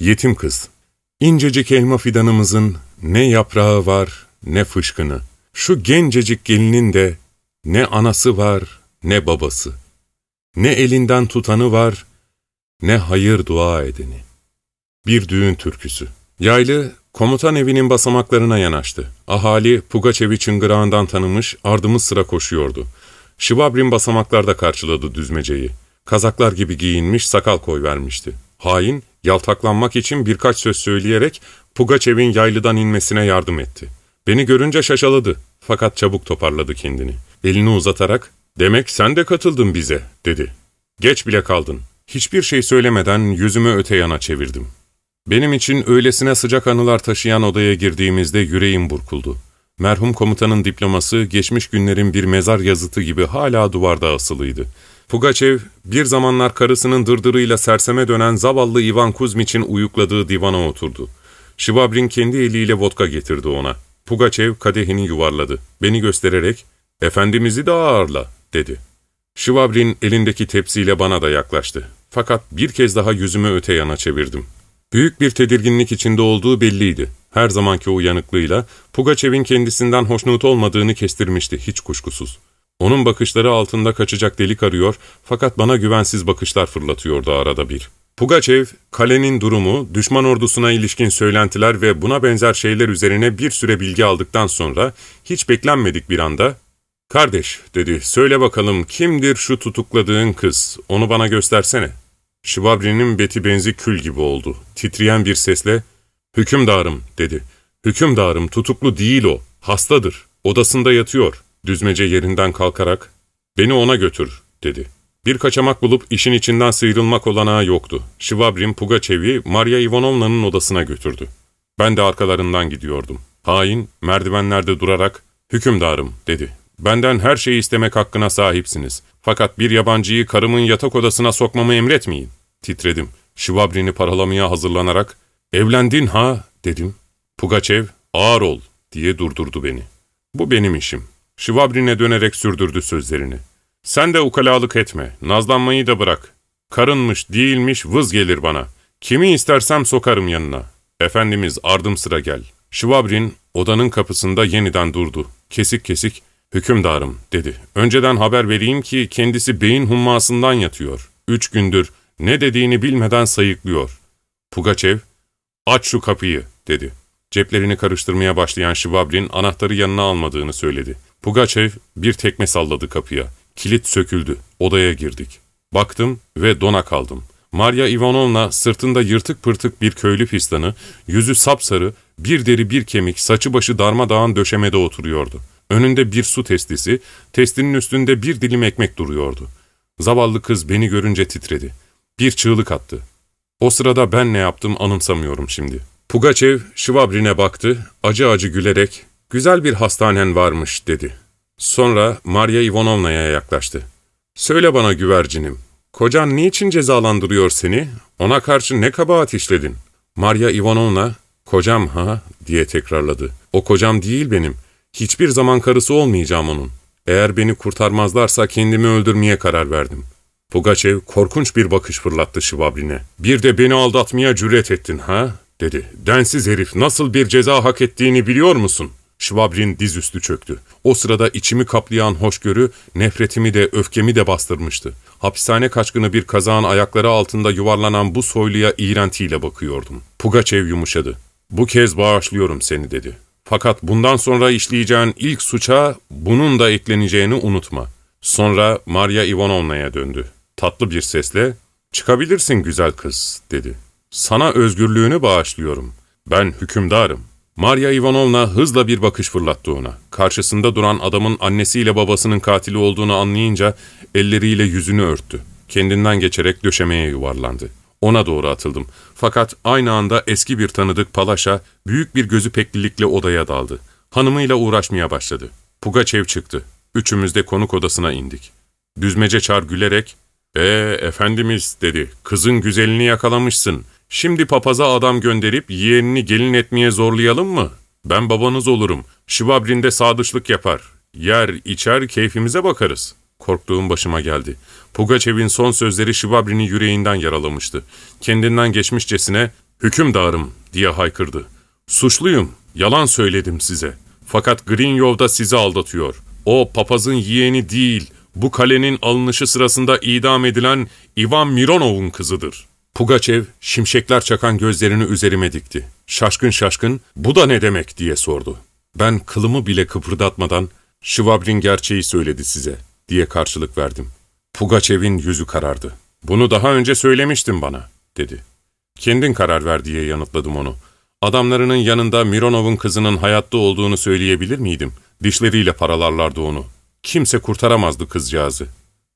Yetim kız. İncecik elma fidanımızın ne yaprağı var ne fışkını. Şu gencecik gelinin de ne anası var ne babası. Ne elinden tutanı var ne hayır dua edeni. Bir düğün türküsü. Yaylı, komutan evinin basamaklarına yanaştı. Ahali Pugaçevi çıngırağından tanımış, ardımız sıra koşuyordu. Şivabrin basamaklarda karşıladı düzmeceyi. Kazaklar gibi giyinmiş, sakal koy vermişti. Hain, yaltaklanmak için birkaç söz söyleyerek Pugaçev'in yaylıdan inmesine yardım etti. Beni görünce şaşaladı fakat çabuk toparladı kendini. Elini uzatarak, ''Demek sen de katıldın bize.'' dedi. ''Geç bile kaldın.'' Hiçbir şey söylemeden yüzümü öte yana çevirdim. Benim için öylesine sıcak anılar taşıyan odaya girdiğimizde yüreğim burkuldu. Merhum komutanın diploması geçmiş günlerin bir mezar yazıtı gibi hala duvarda asılıydı. Pugaçev, bir zamanlar karısının dırdırıyla serseme dönen zavallı Ivan Kuzmiç'in uyukladığı divana oturdu. Şivabrin kendi eliyle vodka getirdi ona. Pugaçev kadehini yuvarladı. Beni göstererek, ''Efendimiz'i de ağırla.'' dedi. Şivabrin elindeki tepsiyle bana da yaklaştı. Fakat bir kez daha yüzümü öte yana çevirdim. Büyük bir tedirginlik içinde olduğu belliydi. Her zamanki uyanıklığıyla Pugaçev'in kendisinden hoşnut olmadığını kestirmişti hiç kuşkusuz. Onun bakışları altında kaçacak delik arıyor fakat bana güvensiz bakışlar fırlatıyordu arada bir. Pugaçev, kalenin durumu, düşman ordusuna ilişkin söylentiler ve buna benzer şeyler üzerine bir süre bilgi aldıktan sonra hiç beklenmedik bir anda ''Kardeş'' dedi, ''söyle bakalım kimdir şu tutukladığın kız, onu bana göstersene.'' Şivabri'nin beti benzi kül gibi oldu. Titreyen bir sesle ''Hükümdarım'' dedi. ''Hükümdarım tutuklu değil o, hastadır, odasında yatıyor.'' Düzmece yerinden kalkarak ''Beni ona götür'' dedi. Bir kaçamak bulup işin içinden sıyrılmak olanağı yoktu. Şivabrin Pugaçev'i Maria Ivanovna'nın odasına götürdü. Ben de arkalarından gidiyordum. Hain merdivenlerde durarak ''Hükümdarım'' dedi. ''Benden her şeyi istemek hakkına sahipsiniz. Fakat bir yabancıyı karımın yatak odasına sokmamı emretmeyin.'' Titredim. Şivabrin'i paralamaya hazırlanarak ''Evlendin ha?'' dedim. Pugaçev ''Ağır ol'' diye durdurdu beni. ''Bu benim işim.'' Şivabrin'e dönerek sürdürdü sözlerini. ''Sen de ukalalık etme, nazlanmayı da bırak. Karınmış, değilmiş, vız gelir bana. Kimi istersem sokarım yanına. Efendimiz ardım sıra gel.'' Şivabrin odanın kapısında yeniden durdu. Kesik kesik, ''Hükümdarım'' dedi. ''Önceden haber vereyim ki kendisi beyin hummasından yatıyor. Üç gündür ne dediğini bilmeden sayıklıyor. Pugaçev, ''Aç şu kapıyı'' dedi. Ceplerini karıştırmaya başlayan Şivabrin anahtarı yanına almadığını söyledi. Pugaçev bir tekme salladı kapıya. Kilit söküldü. Odaya girdik. Baktım ve dona kaldım. Maria Ivanovna sırtında yırtık pırtık bir köylü fistanı, yüzü sapsarı, bir deri bir kemik, saçı başı darmadağın döşemede oturuyordu. Önünde bir su testisi, testinin üstünde bir dilim ekmek duruyordu. Zavallı kız beni görünce titredi. Bir çığlık attı. O sırada ben ne yaptım anımsamıyorum şimdi. Pugaçev Şivabrin'e baktı, acı acı gülerek, ''Güzel bir hastanen varmış.'' dedi. Sonra Maria Ivanovna'ya yaklaştı. ''Söyle bana güvercinim, kocan niçin cezalandırıyor seni? Ona karşı ne kabahat işledin?'' Maria Ivanovna, ''Kocam ha?'' diye tekrarladı. ''O kocam değil benim. Hiçbir zaman karısı olmayacağım onun. Eğer beni kurtarmazlarsa kendimi öldürmeye karar verdim.'' Pugaçev korkunç bir bakış fırlattı Şivabrin'e. ''Bir de beni aldatmaya cüret ettin ha?'' dedi. ''Densiz herif nasıl bir ceza hak ettiğini biliyor musun?'' Şvabrin dizüstü çöktü. O sırada içimi kaplayan hoşgörü, nefretimi de öfkemi de bastırmıştı. Hapishane kaçkını bir kazağın ayakları altında yuvarlanan bu soyluya iğrentiyle bakıyordum. Pugaçev yumuşadı. ''Bu kez bağışlıyorum seni.'' dedi. ''Fakat bundan sonra işleyeceğin ilk suça bunun da ekleneceğini unutma.'' Sonra Maria Ivanovna'ya döndü. Tatlı bir sesle, ''Çıkabilirsin güzel kız.'' dedi. ''Sana özgürlüğünü bağışlıyorum. Ben hükümdarım.'' Maria Ivanovna hızla bir bakış fırlattı ona. Karşısında duran adamın annesiyle babasının katili olduğunu anlayınca elleriyle yüzünü örttü. Kendinden geçerek döşemeye yuvarlandı. Ona doğru atıldım. Fakat aynı anda eski bir tanıdık Palaşa büyük bir gözü peklilikle odaya daldı. Hanımıyla uğraşmaya başladı. Pugaçev çıktı. Üçümüz de konuk odasına indik. Düzmece Çar gülerek, ''Ee efendimiz'' dedi, ''kızın güzelini yakalamışsın. Şimdi papaza adam gönderip yeğenini gelin etmeye zorlayalım mı? Ben babanız olurum. Şivabrin'de sadıçlık yapar. Yer, içer, keyfimize bakarız.'' Korktuğum başıma geldi. Pugaçev'in son sözleri Şivabrin'i yüreğinden yaralamıştı. Kendinden geçmişçesine, Hükümdarım diye haykırdı. Suçluyum, yalan söyledim size. Fakat Grinyov da sizi aldatıyor. O papazın yeğeni değil, bu kalenin alınışı sırasında idam edilen Ivan Mironov'un kızıdır. Pugaçev şimşekler çakan gözlerini üzerime dikti. Şaşkın şaşkın bu da ne demek diye sordu. Ben kılımı bile kıpırdatmadan Şivabrin gerçeği söyledi size diye karşılık verdim. Pugaçev'in yüzü karardı. Bunu daha önce söylemiştin bana dedi. Kendin karar ver diye yanıtladım onu. Adamlarının yanında Mironov'un kızının hayatta olduğunu söyleyebilir miydim? Dişleriyle paralarlardı onu. Kimse kurtaramazdı kızcağızı.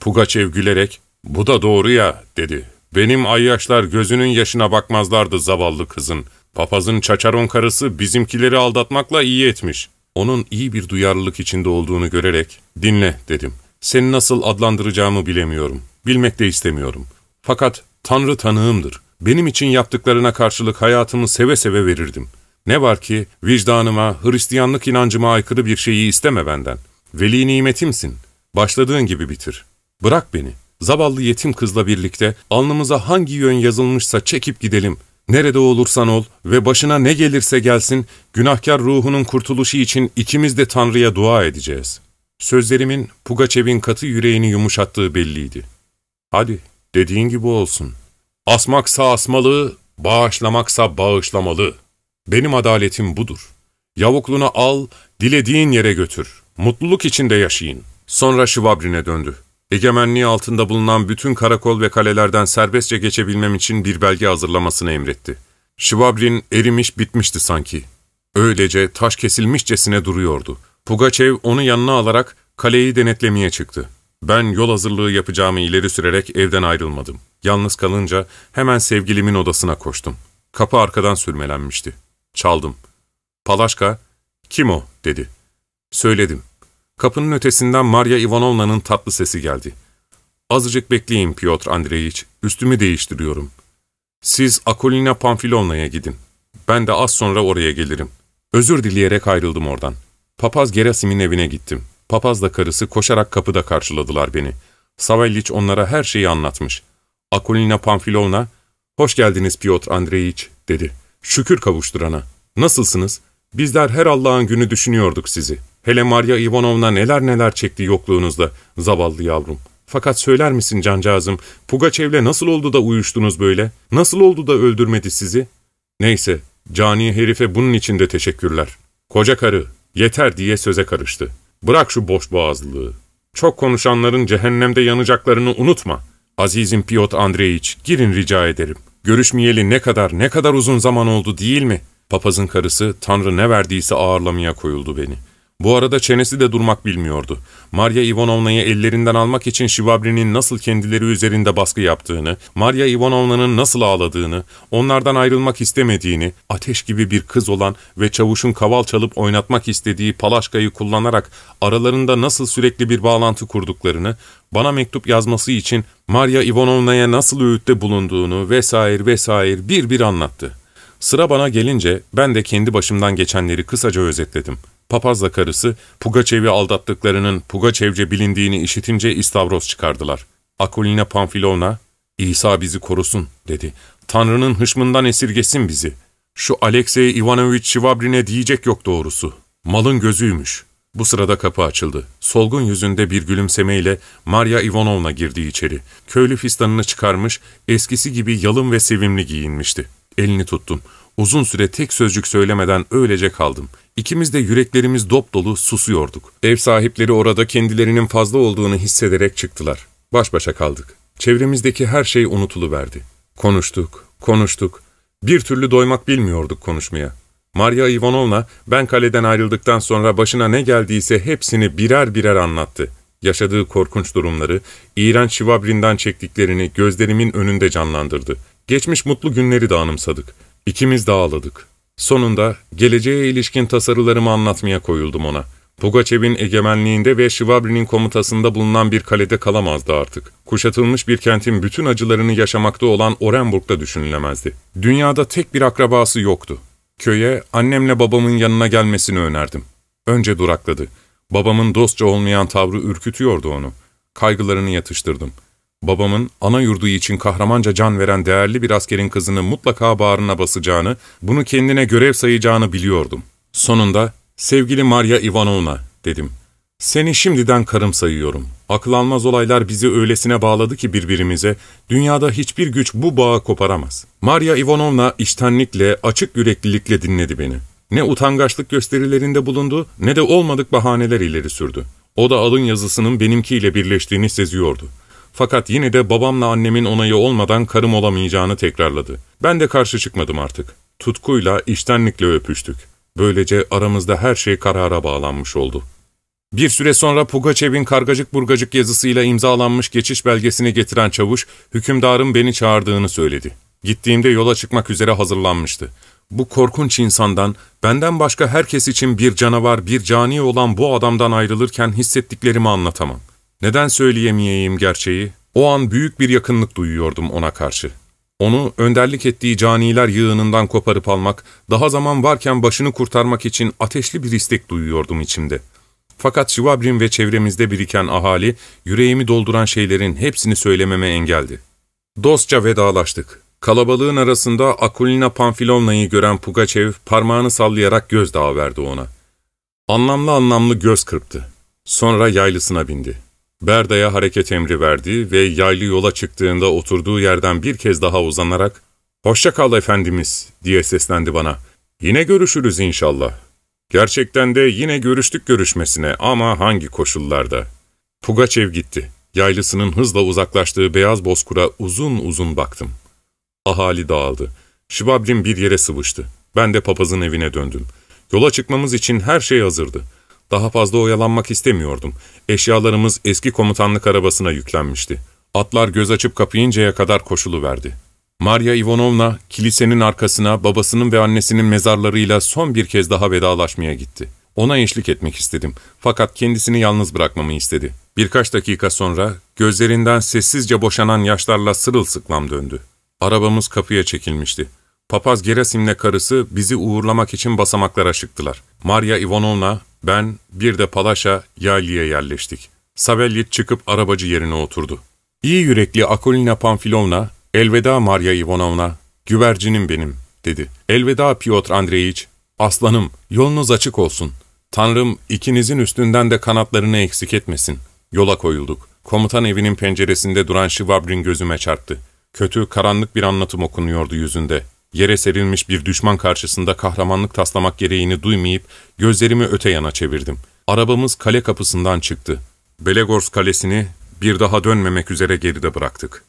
Pugaçev gülerek, ''Bu da doğru ya'' dedi. ''Benim ayyaşlar gözünün yaşına bakmazlardı zavallı kızın. Papazın çaçaron karısı bizimkileri aldatmakla iyi etmiş.'' Onun iyi bir duyarlılık içinde olduğunu görerek, ''Dinle'' dedim. ''Seni nasıl adlandıracağımı bilemiyorum. Bilmek de istemiyorum. Fakat Tanrı tanığımdır. Benim için yaptıklarına karşılık hayatımı seve seve verirdim. Ne var ki vicdanıma, Hristiyanlık inancıma aykırı bir şeyi isteme benden. Veli nimetimsin. Başladığın gibi bitir. Bırak beni. Zavallı yetim kızla birlikte alnımıza hangi yön yazılmışsa çekip gidelim. Nerede olursan ol ve başına ne gelirse gelsin, günahkar ruhunun kurtuluşu için ikimiz de Tanrı'ya dua edeceğiz. Sözlerimin Pugaçev'in katı yüreğini yumuşattığı belliydi. Hadi, dediğin gibi olsun. Asmaksa asmalı, bağışlamaksa bağışlamalı. Benim adaletim budur. Yavukluğunu al, dilediğin yere götür. Mutluluk içinde yaşayın. Sonra Şivabrin'e döndü. Egemenliği altında bulunan bütün karakol ve kalelerden serbestçe geçebilmem için bir belge hazırlamasını emretti. Şivabrin erimiş bitmişti sanki. Öylece taş kesilmişçesine duruyordu. Pugaçev onu yanına alarak kaleyi denetlemeye çıktı. Ben yol hazırlığı yapacağımı ileri sürerek evden ayrılmadım. Yalnız kalınca hemen sevgilimin odasına koştum. Kapı arkadan sürmelenmişti. Çaldım. Palaşka, ''Kim o?'' dedi. Söyledim. Kapının ötesinden Marya Ivanovna'nın tatlı sesi geldi. ''Azıcık bekleyin Piotr Andreyiç, üstümü değiştiriyorum. Siz Akolina Pamfilovna'ya gidin. Ben de az sonra oraya gelirim.'' Özür dileyerek ayrıldım oradan. Papaz Gerasim'in evine gittim. Papazla karısı koşarak kapıda karşıladılar beni. Savelliç onlara her şeyi anlatmış. Akolina Pamfilovna, ''Hoş geldiniz Piotr Andreyiç'' dedi. ''Şükür kavuşturana. Nasılsınız? Bizler her Allah'ın günü düşünüyorduk sizi. Hele Maria Ivanovna neler neler çekti yokluğunuzda, zavallı yavrum. Fakat söyler misin cancağızım, Pugaçev'le nasıl oldu da uyuştunuz böyle? Nasıl oldu da öldürmedi sizi? Neyse, cani herife bunun için de teşekkürler. Koca karı, yeter diye söze karıştı. Bırak şu boş boğazlılığı. Çok konuşanların cehennemde yanacaklarını unutma. Azizim Piotr Andreyiç, girin rica ederim. Görüşmeyeli ne kadar, ne kadar uzun zaman oldu değil mi? Papazın karısı, Tanrı ne verdiyse ağırlamaya koyuldu beni. Bu arada çenesi de durmak bilmiyordu. Maria Ivanovna'yı ellerinden almak için Şivabri'nin nasıl kendileri üzerinde baskı yaptığını, Maria Ivanovna'nın nasıl ağladığını, onlardan ayrılmak istemediğini, ateş gibi bir kız olan ve çavuşun kaval çalıp oynatmak istediği Palaşka'yı kullanarak aralarında nasıl sürekli bir bağlantı kurduklarını, bana mektup yazması için Maria Ivanovna'ya nasıl öğütte bulunduğunu vesaire vesaire bir bir anlattı. Sıra bana gelince ben de kendi başımdan geçenleri kısaca özetledim. Papazla karısı Pugaçev'i aldattıklarının Pugaçevce bilindiğini işitince istavroz çıkardılar. Akulina Pamfilovna, İsa bizi korusun dedi. Tanrı'nın hışmından esirgesin bizi. Şu Alexey Ivanovich Şivabrin'e diyecek yok doğrusu. Malın gözüymüş. Bu sırada kapı açıldı. Solgun yüzünde bir gülümsemeyle Maria Ivanovna girdi içeri. Köylü fistanını çıkarmış, eskisi gibi yalın ve sevimli giyinmişti. Elini tuttum. Uzun süre tek sözcük söylemeden öylece kaldım. İkimiz de yüreklerimiz dop dolu susuyorduk. Ev sahipleri orada kendilerinin fazla olduğunu hissederek çıktılar. Baş başa kaldık. Çevremizdeki her şey unutuluverdi. Konuştuk, konuştuk. Bir türlü doymak bilmiyorduk konuşmaya. Maria Ivanovna ben kaleden ayrıldıktan sonra başına ne geldiyse hepsini birer birer anlattı. Yaşadığı korkunç durumları, iğrenç Şivabrin'den çektiklerini gözlerimin önünde canlandırdı. Geçmiş mutlu günleri de anımsadık. İkimiz de ağladık. Sonunda geleceğe ilişkin tasarılarımı anlatmaya koyuldum ona. Pugaçev'in egemenliğinde ve Şivabri'nin komutasında bulunan bir kalede kalamazdı artık. Kuşatılmış bir kentin bütün acılarını yaşamakta olan Orenburg'da düşünülemezdi. Dünyada tek bir akrabası yoktu. Köye annemle babamın yanına gelmesini önerdim. Önce durakladı. Babamın dostça olmayan tavrı ürkütüyordu onu. Kaygılarını yatıştırdım. Babamın ana yurdu için kahramanca can veren değerli bir askerin kızını mutlaka bağrına basacağını, bunu kendine görev sayacağını biliyordum. Sonunda, sevgili Maria Ivanovna, dedim. Seni şimdiden karım sayıyorum. Akıl almaz olaylar bizi öylesine bağladı ki birbirimize, dünyada hiçbir güç bu bağı koparamaz. Maria Ivanovna iştenlikle, açık yüreklilikle dinledi beni. Ne utangaçlık gösterilerinde bulundu, ne de olmadık bahaneler ileri sürdü. O da alın yazısının benimkiyle birleştiğini seziyordu. Fakat yine de babamla annemin onayı olmadan karım olamayacağını tekrarladı. Ben de karşı çıkmadım artık. Tutkuyla, iştenlikle öpüştük. Böylece aramızda her şey karara bağlanmış oldu. Bir süre sonra Pugaçev'in kargacık burgacık yazısıyla imzalanmış geçiş belgesini getiren çavuş, hükümdarın beni çağırdığını söyledi. Gittiğimde yola çıkmak üzere hazırlanmıştı. Bu korkunç insandan, benden başka herkes için bir canavar, bir cani olan bu adamdan ayrılırken hissettiklerimi anlatamam. Neden söyleyemeyeyim gerçeği? O an büyük bir yakınlık duyuyordum ona karşı. Onu önderlik ettiği caniler yığınından koparıp almak, daha zaman varken başını kurtarmak için ateşli bir istek duyuyordum içimde. Fakat Şivabrin ve çevremizde biriken ahali, yüreğimi dolduran şeylerin hepsini söylememe engeldi. Dostça vedalaştık. Kalabalığın arasında Akulina Panfilovna'yı gören Pugaçev parmağını sallayarak gözdağı verdi ona. Anlamlı anlamlı göz kırptı. Sonra yaylısına bindi. Berda'ya hareket emri verdi ve yaylı yola çıktığında oturduğu yerden bir kez daha uzanarak ''Hoşça kal efendimiz'' diye seslendi bana. ''Yine görüşürüz inşallah.'' Gerçekten de yine görüştük görüşmesine ama hangi koşullarda? Pugaçev gitti. Yaylısının hızla uzaklaştığı beyaz bozkura uzun uzun baktım. Ahali dağıldı. Şibabrim bir yere sıvıştı. Ben de papazın evine döndüm. Yola çıkmamız için her şey hazırdı. Daha fazla oyalanmak istemiyordum. Eşyalarımız eski komutanlık arabasına yüklenmişti. Atlar göz açıp kapayıncaya kadar koşulu verdi. Maria Ivanovna kilisenin arkasına babasının ve annesinin mezarlarıyla son bir kez daha vedalaşmaya gitti. Ona eşlik etmek istedim fakat kendisini yalnız bırakmamı istedi. Birkaç dakika sonra gözlerinden sessizce boşanan yaşlarla sırılsıklam döndü. Arabamız kapıya çekilmişti. Papaz Gerasim'le karısı bizi uğurlamak için basamaklara çıktılar. Maria Ivanovna, ben, bir de Palaşa Yaylı'ya yerleştik. Savelyit çıkıp arabacı yerine oturdu. İyi yürekli Akolina Pamfilovna, ''Elveda Maria Ivanovna, güvercinim benim.'' dedi. ''Elveda Piotr Andreyiç, aslanım, yolunuz açık olsun. Tanrım ikinizin üstünden de kanatlarını eksik etmesin.'' Yola koyulduk. Komutan evinin penceresinde duran Şivabrin gözüme çarptı. Kötü, karanlık bir anlatım okunuyordu yüzünde. Yere serilmiş bir düşman karşısında kahramanlık taslamak gereğini duymayıp gözlerimi öte yana çevirdim. Arabamız kale kapısından çıktı. Belegors kalesini bir daha dönmemek üzere geride bıraktık.